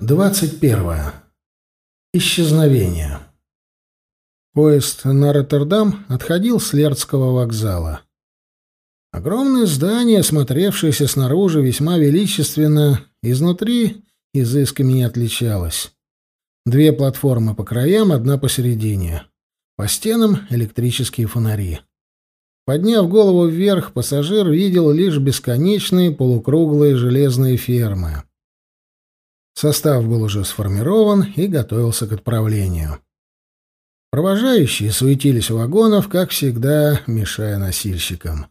Двадцать первая. Исчезновение. Поезд на Роттердам отходил с Лердского вокзала. Огромное здание, смотревшееся снаружи весьма величественно, изнутри изысками не отличалось. Две платформы по краям, одна посередине. По стенам электрические фонари. Подняв голову вверх, пассажир видел лишь бесконечные полукруглые железные фермы. Состав был уже сформирован и готовился к отправлению. Провожающие суетились у вагонов, как всегда, мешая носильщикам.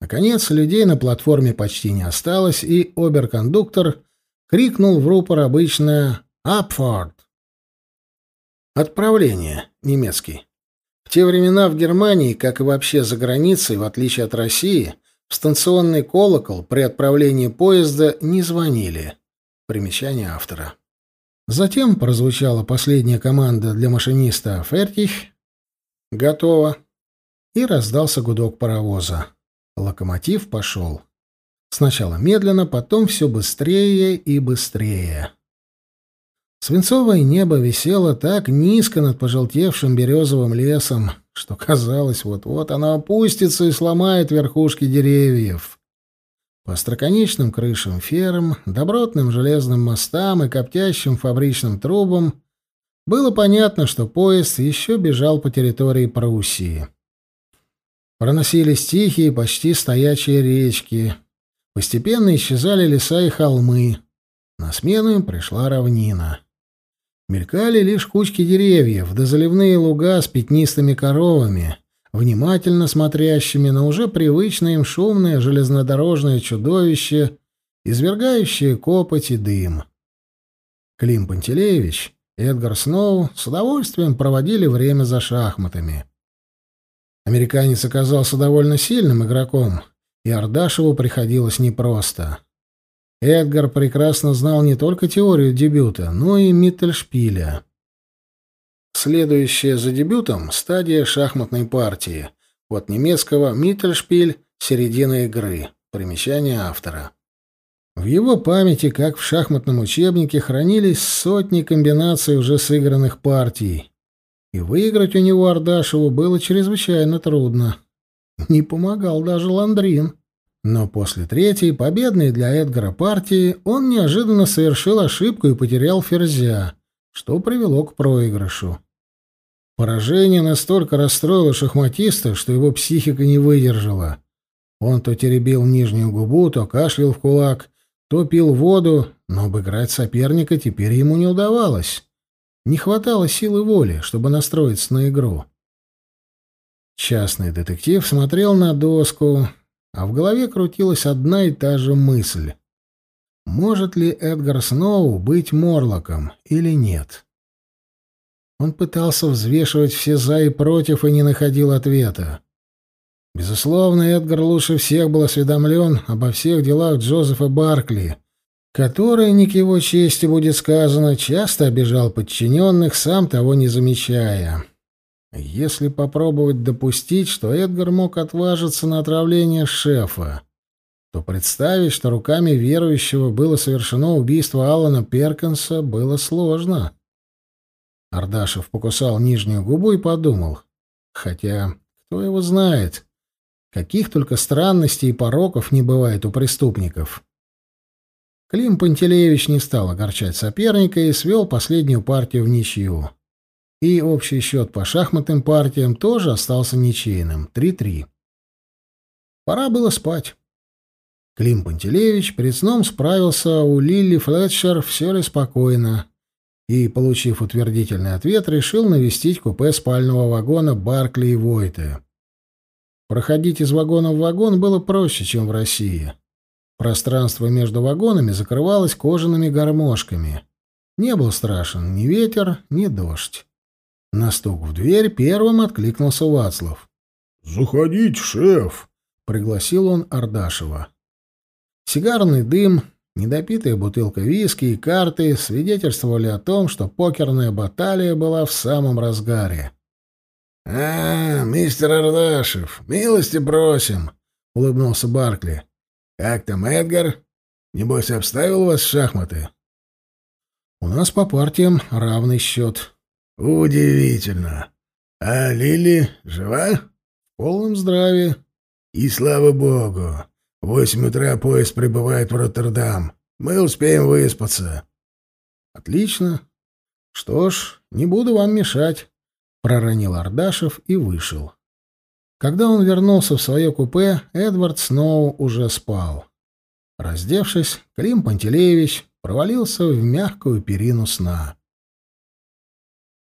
Наконец, людей на платформе почти не осталось, и оберкондуктор крикнул в рупор обычное «Апфорд!». Отправление. Немецкий. В те времена в Германии, как и вообще за границей, в отличие от России, в станционный колокол при отправлении поезда не звонили. Примечание автора. Затем прозвучала последняя команда для машиниста «Фертих». «Готово». И раздался гудок паровоза. Локомотив пошел. Сначала медленно, потом все быстрее и быстрее. Свинцовое небо висело так низко над пожелтевшим березовым лесом, что казалось, вот-вот оно опустится и сломает верхушки деревьев. По остроконечным крышам ферм, добротным железным мостам и коптящим фабричным трубам было понятно, что поезд еще бежал по территории Пруссии. Проносились тихие, почти стоячие речки. Постепенно исчезали леса и холмы. На смену им пришла равнина. Мелькали лишь кучки деревьев, да заливные луга с пятнистыми коровами, внимательно смотрящими на уже привычное им шумное железнодорожное чудовище, извергающее копоть и дым. Клим Пантелеевич и Эдгар Сноу с удовольствием проводили время за шахматами. Американец оказался довольно сильным игроком, и Ардашеву приходилось непросто. Эдгар прекрасно знал не только теорию дебюта, но и Миттельшпиля. Следующая за дебютом — стадия шахматной партии. От немецкого «Миттельшпиль» — середина игры. Примечание автора. В его памяти, как в шахматном учебнике, хранились сотни комбинаций уже сыгранных партий. И выиграть у него Ардашеву было чрезвычайно трудно. Не помогал даже Ландрин. Но после третьей, победной для Эдгара партии, он неожиданно совершил ошибку и потерял ферзя, что привело к проигрышу. Поражение настолько расстроило шахматиста, что его психика не выдержала. Он то теребил нижнюю губу, то кашлял в кулак, то пил воду, но обыграть соперника теперь ему не удавалось. Не хватало силы воли, чтобы настроиться на игру. Частный детектив смотрел на доску, а в голове крутилась одна и та же мысль. Может ли Эдгар Сноу быть Морлоком или нет? Он пытался взвешивать все «за» и «против» и не находил ответа. Безусловно, Эдгар лучше всех был осведомлен обо всех делах Джозефа Баркли, который, не к его чести будет сказано, часто обижал подчиненных, сам того не замечая. Если попробовать допустить, что Эдгар мог отважиться на отравление шефа, то представить, что руками верующего было совершено убийство Алана Перкинса, было сложно. Ардашев покусал нижнюю губу и подумал. Хотя, кто его знает, каких только странностей и пороков не бывает у преступников. Клим Пантелеевич не стал огорчать соперника и свел последнюю партию в ничью. И общий счет по шахматным партиям тоже остался ничейным — 3-3. Пора было спать. Клим Пантелеевич перед сном справился у Лили Флетчер все ли спокойно и, получив утвердительный ответ, решил навестить купе спального вагона Баркли и Войте. Проходить из вагона в вагон было проще, чем в России. Пространство между вагонами закрывалось кожаными гармошками. Не был страшен ни ветер, ни дождь. На стук в дверь первым откликнулся Вацлав. «Заходите, шеф!» — пригласил он Ардашева. Сигарный дым Недопитая бутылка виски и карты свидетельствовали о том, что покерная баталия была в самом разгаре. «А, мистер Ардашев, милости просим!» — улыбнулся Баркли. «Как там Эдгар? Небось, обставил вас шахматы?» У нас по партиям равный счет. Удивительно. А Лили жива? В полном здравии. И слава богу. В восемь утра поезд прибывает в Роттердам. Мы успеем выспаться. Отлично. Что ж, не буду вам мешать, проронил Ардашев и вышел. Когда он вернулся в свое купе, Эдвард Сноу уже спал. Раздевшись, Клим Пантелеевич провалился в мягкую перину сна.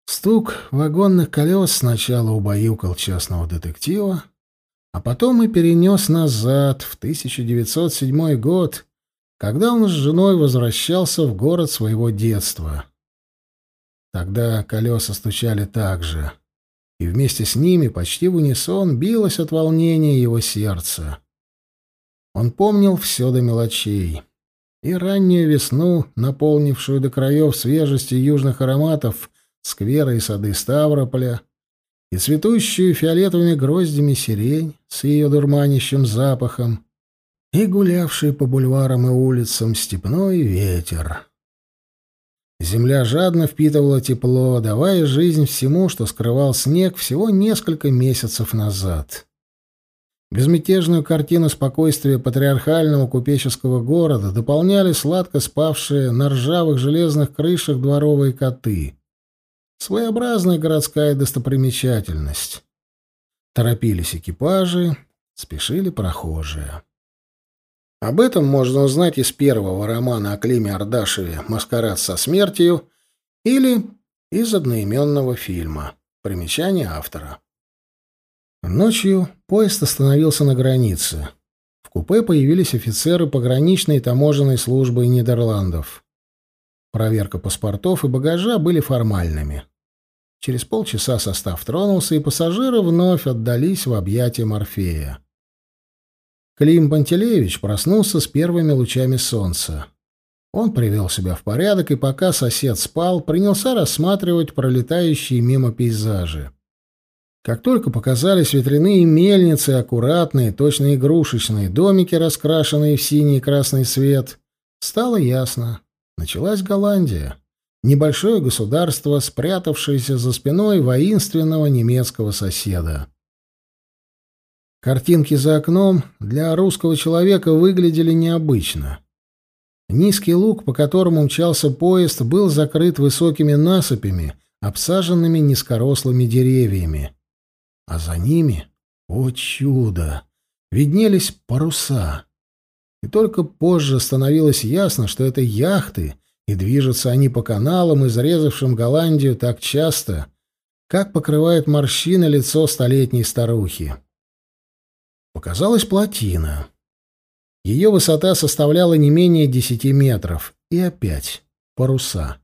Стук вагонных колес сначала убаюкал частного детектива, а потом и перенес назад, в 1907 год, когда он с женой возвращался в город своего детства. Тогда колеса стучали так же — и вместе с ними почти в унисон билось от волнения его сердце. Он помнил все до мелочей. И раннюю весну, наполнившую до краев свежестью южных ароматов скверы и сады Ставрополя, и цветущую фиолетовыми гроздями сирень с ее дурманящим запахом, и гулявший по бульварам и улицам степной ветер. Земля жадно впитывала тепло, давая жизнь всему, что скрывал снег всего несколько месяцев назад. Безмятежную картину спокойствия патриархального купеческого города дополняли сладко спавшие на ржавых железных крышах дворовые коты. Своеобразная городская достопримечательность. Торопились экипажи, спешили прохожие. Об этом можно узнать из первого романа о Климе Ардашеве «Маскарад со смертью» или из одноименного фильма. Примечание автора. Ночью поезд остановился на границе. В купе появились офицеры пограничной и таможенной службы Нидерландов. Проверка паспортов и багажа были формальными. Через полчаса состав тронулся, и пассажиры вновь отдались в объятия Морфея. Клим Пантелеевич проснулся с первыми лучами солнца. Он привел себя в порядок, и пока сосед спал, принялся рассматривать пролетающие мимо пейзажи. Как только показались ветряные мельницы, аккуратные, точно игрушечные домики, раскрашенные в синий и красный свет, стало ясно. Началась Голландия. Небольшое государство, спрятавшееся за спиной воинственного немецкого соседа. Картинки за окном для русского человека выглядели необычно. Низкий луг, по которому мчался поезд, был закрыт высокими насыпями, обсаженными низкорослыми деревьями. А за ними, о чудо, виднелись паруса. И только позже становилось ясно, что это яхты, и движутся они по каналам, изрезавшим Голландию так часто, как покрывает морщины лицо столетней старухи. Показалась плотина. Ее высота составляла не менее десяти метров. И опять паруса.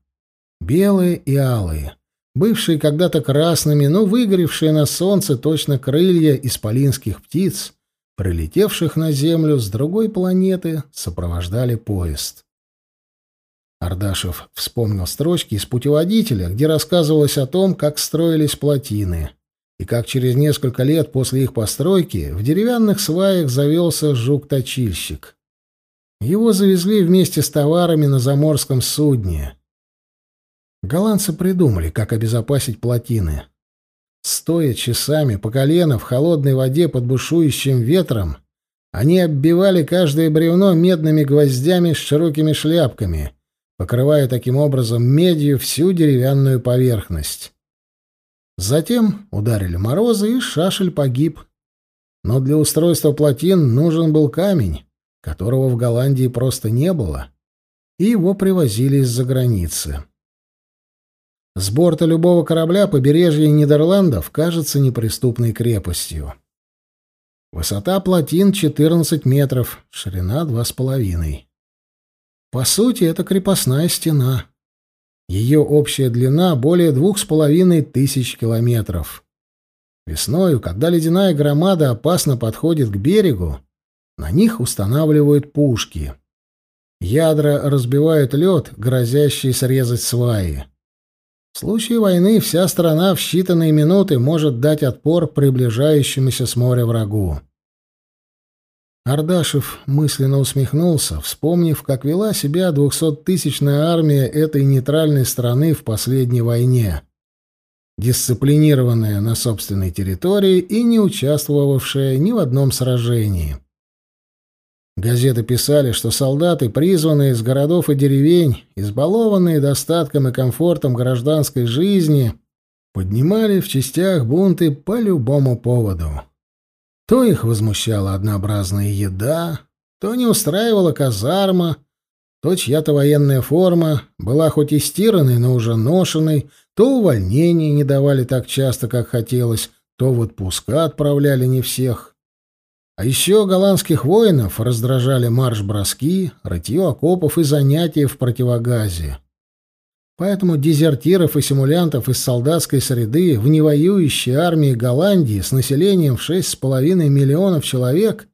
Белые и алые. Бывшие когда-то красными, но выгоревшие на солнце точно крылья исполинских птиц, прилетевших на Землю с другой планеты, сопровождали поезд. Ардашев вспомнил строчки из путеводителя, где рассказывалось о том, как строились плотины и как через несколько лет после их постройки в деревянных сваях завелся жук-точильщик. Его завезли вместе с товарами на заморском судне. Голландцы придумали, как обезопасить плотины. Стоя часами по колено в холодной воде под бушующим ветром, они оббивали каждое бревно медными гвоздями с широкими шляпками, покрывая таким образом медью всю деревянную поверхность. Затем ударили морозы, и шашель погиб. Но для устройства плотин нужен был камень, которого в Голландии просто не было, и его привозили из-за границы. С борта любого корабля побережье Нидерландов кажется неприступной крепостью. Высота плотин 14 метров, ширина 2,5. По сути, это крепостная стена. Ее общая длина более двух с половиной тысяч километров. Весною, когда ледяная громада опасно подходит к берегу, на них устанавливают пушки. Ядра разбивают лед, грозящий срезать сваи. В случае войны вся страна в считанные минуты может дать отпор приближающемуся с моря врагу. Ардашев мысленно усмехнулся, вспомнив, как вела себя двухсоттысячная армия этой нейтральной страны в последней войне. Дисциплинированная на собственной территории и не участвовавшая ни в одном сражении. Газеты писали, что солдаты, призванные из городов и деревень, избалованные достатком и комфортом гражданской жизни, поднимали в частях бунты по любому поводу. То их возмущала однообразная еда, то не устраивала казарма, то чья-то военная форма была хоть и стиранной, но уже ношенной, то увольнения не давали так часто, как хотелось, то в отпуска отправляли не всех. А еще голландских воинов раздражали марш-броски, рытье окопов и занятия в противогазе. Поэтому дезертиров и симулянтов из солдатской среды в невоюющей армии Голландии с населением в 6,5 миллионов человек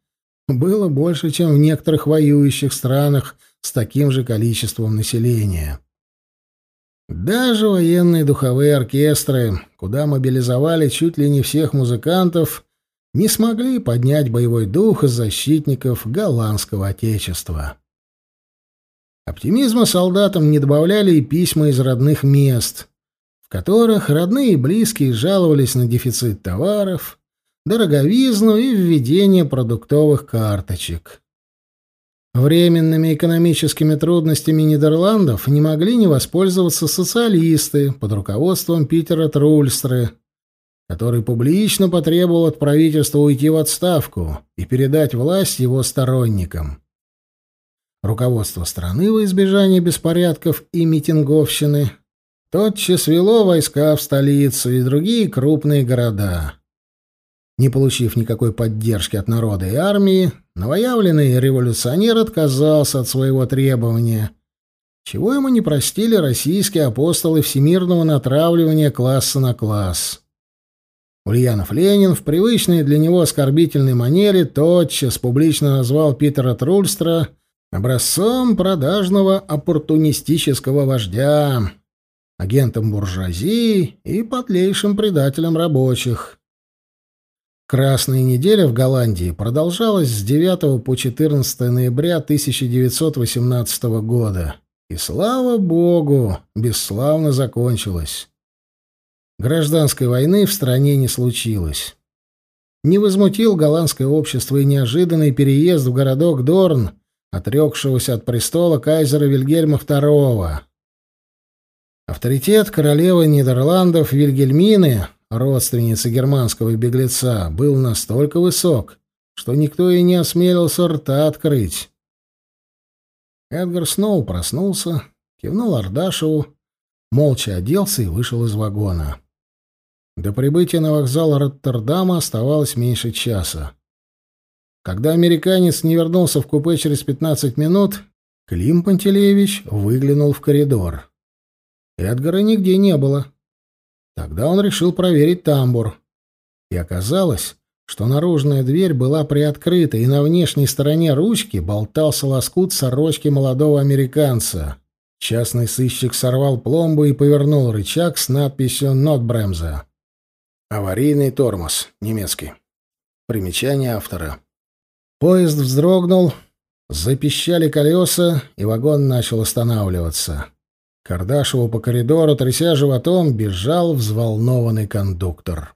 было больше, чем в некоторых воюющих странах с таким же количеством населения. Даже военные духовые оркестры, куда мобилизовали чуть ли не всех музыкантов, не смогли поднять боевой дух защитников голландского отечества. Оптимизма солдатам не добавляли и письма из родных мест, в которых родные и близкие жаловались на дефицит товаров, дороговизну и введение продуктовых карточек. Временными экономическими трудностями Нидерландов не могли не воспользоваться социалисты под руководством Питера Трульстры, который публично потребовал от правительства уйти в отставку и передать власть его сторонникам. Руководство страны во избежание беспорядков и митинговщины тотчас вело войска в столицу и другие крупные города. Не получив никакой поддержки от народа и армии, новоявленный революционер отказался от своего требования, чего ему не простили российские апостолы всемирного натравливания класса на класс. Ульянов Ленин в привычной для него оскорбительной манере тотчас публично назвал Питера Трульстра образцом продажного оппортунистического вождя, агентом буржуазии и подлейшим предателем рабочих. Красная неделя в Голландии продолжалась с 9 по 14 ноября 1918 года. И слава богу, бесславно закончилась. Гражданской войны в стране не случилось. Не возмутил голландское общество и неожиданный переезд в городок Дорн отрекшегося от престола кайзера Вильгельма II. Авторитет королевы Нидерландов Вильгельмины, родственницы германского беглеца, был настолько высок, что никто и не осмелился рта открыть. Эдгар снова проснулся, кивнул Ардашеву, молча оделся и вышел из вагона. До прибытия на вокзал Роттердама оставалось меньше часа. Когда американец не вернулся в купе через 15 минут, Клим Пантелеевич выглянул в коридор. Эдгара нигде не было. Тогда он решил проверить тамбур. И оказалось, что наружная дверь была приоткрыта, и на внешней стороне ручки болтался лоскут сорочки молодого американца. Частный сыщик сорвал пломбу и повернул рычаг с надписью «Нотбремза». «Аварийный тормоз. Немецкий». Примечание автора. Поезд вздрогнул, запищали колеса, и вагон начал останавливаться. Кардашеву по коридору, тряся животом, бежал взволнованный кондуктор.